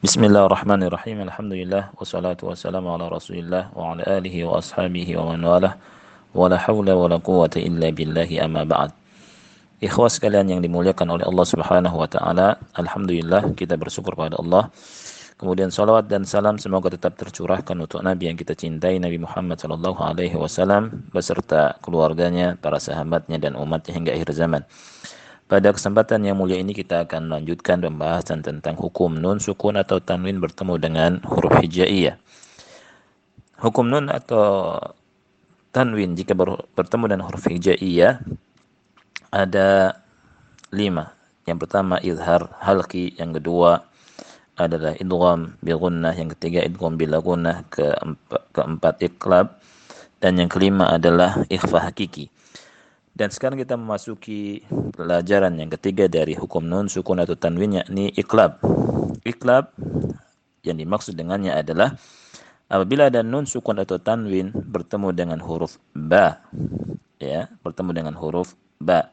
Bismillahirrahmanirrahim. Alhamdulillah wassalatu wassalamu ala Rasulillah wa ala alihi wa ashabihi wa man walah. Wala haula wala quwwata illa billahi amma ba'd. Ikhwah sekalian yang dimuliakan oleh Allah Subhanahu wa taala, alhamdulillah kita bersyukur pada Allah. Kemudian salawat dan salam semoga tetap tercurahkan untuk Nabi yang kita cintai Nabi Muhammad sallallahu alaihi wasallam beserta keluarganya, para sahabatnya dan umatnya hingga akhir zaman. Pada kesempatan yang mulia ini kita akan melanjutkan pembahasan tentang hukum nun sukun atau tanwin bertemu dengan huruf hijaiyah. Hukum nun atau tanwin jika bertemu dengan huruf hijaiyah ada lima. Yang pertama izhar halki, yang kedua adalah idgham bi gunnah, yang ketiga idgham bila gunnah, keempat, keempat iqlab dan yang kelima adalah ikhfa hakiki. Dan sekarang kita memasuki pelajaran yang ketiga dari hukum nun sukun atau tanwin yakni iklab. Iklab yang dimaksud dengannya adalah apabila ada nun sukun atau tanwin bertemu dengan huruf ba ya, bertemu dengan huruf ba.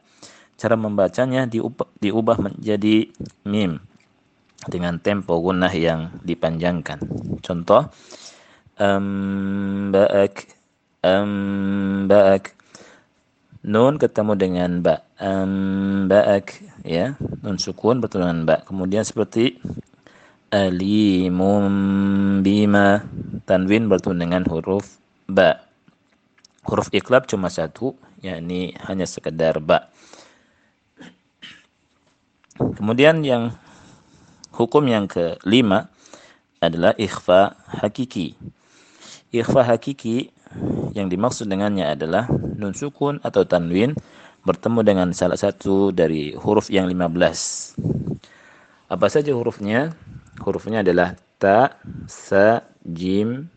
Cara membacanya diubah, diubah menjadi mim dengan tempo gunnah yang dipanjangkan. Contoh um, baak um, baak nun ketemu dengan ba. Um, baak ya. Nun sukun bertemu dengan ba. Kemudian seperti alimum bima. Tanwin bertemu dengan huruf ba. Huruf iklab cuma satu yakni hanya sekedar ba. Kemudian yang hukum yang kelima adalah ikhfa hakiki. Ikhfa hakiki yang dimaksud dengannya adalah nun sukun atau tanwin bertemu dengan salah satu dari huruf yang 15. Apa saja hurufnya? Hurufnya adalah ta, sa, jim,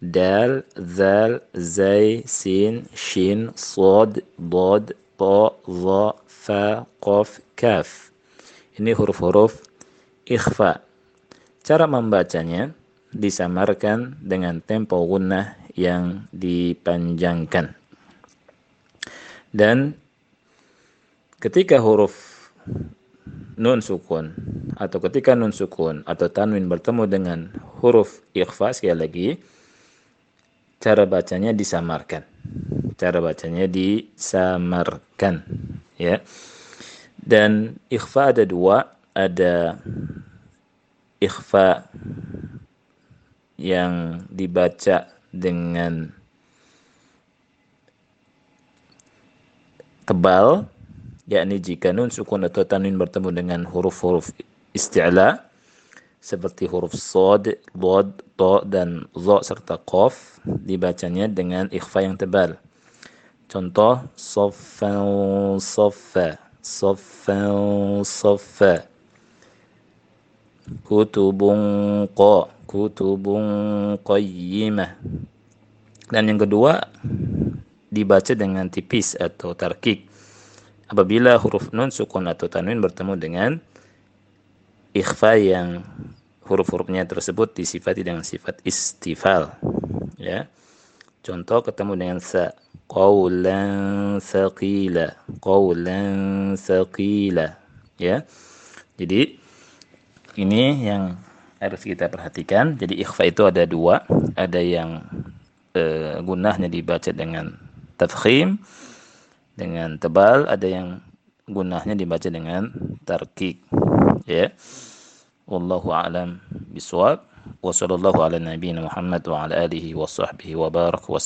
dal, zal, zai, sin, shin, sod, dod, ta, za, fa, qaf, kaf. Ini huruf-huruf ikhfa. Cara membacanya disamarkan dengan tempo gunnah yang dipanjangkan. Dan ketika huruf nun sukun atau ketika nun sukun atau tanwin bertemu dengan huruf ikhfa sekali lagi cara bacanya disamarkan. Cara bacanya disamarkan ya. Dan ikhfa ada dua, ada ikhfa yang dibaca dengan tebal yakni jika nun sukun atau tanwin bertemu dengan huruf-huruf isti'la seperti huruf sod, bod, to dan zo serta qaf dibacanya dengan ikhfa yang tebal. Contoh soffan soffa, soffan soffa. Kutubun qa, kutubun qayyimah. Dan yang kedua dibaca dengan tipis atau tarkik. Apabila huruf nun sukun atau tanwin bertemu dengan ikhfa yang huruf-hurufnya tersebut disifati dengan sifat istifal. Ya. Contoh ketemu dengan sa qaulan saqila, qaulan saqila. Ya. Jadi ini yang harus kita perhatikan. Jadi ikhfa itu ada dua, ada yang e, gunahnya dibaca dengan tafkhim dengan tebal, ada yang gunahnya dibaca dengan tarkik. Ya. Wallahu a'lam bisawab. Wa sallallahu ala nabiyyina Muhammad wa ala alihi wa sahbihi wa barak wa.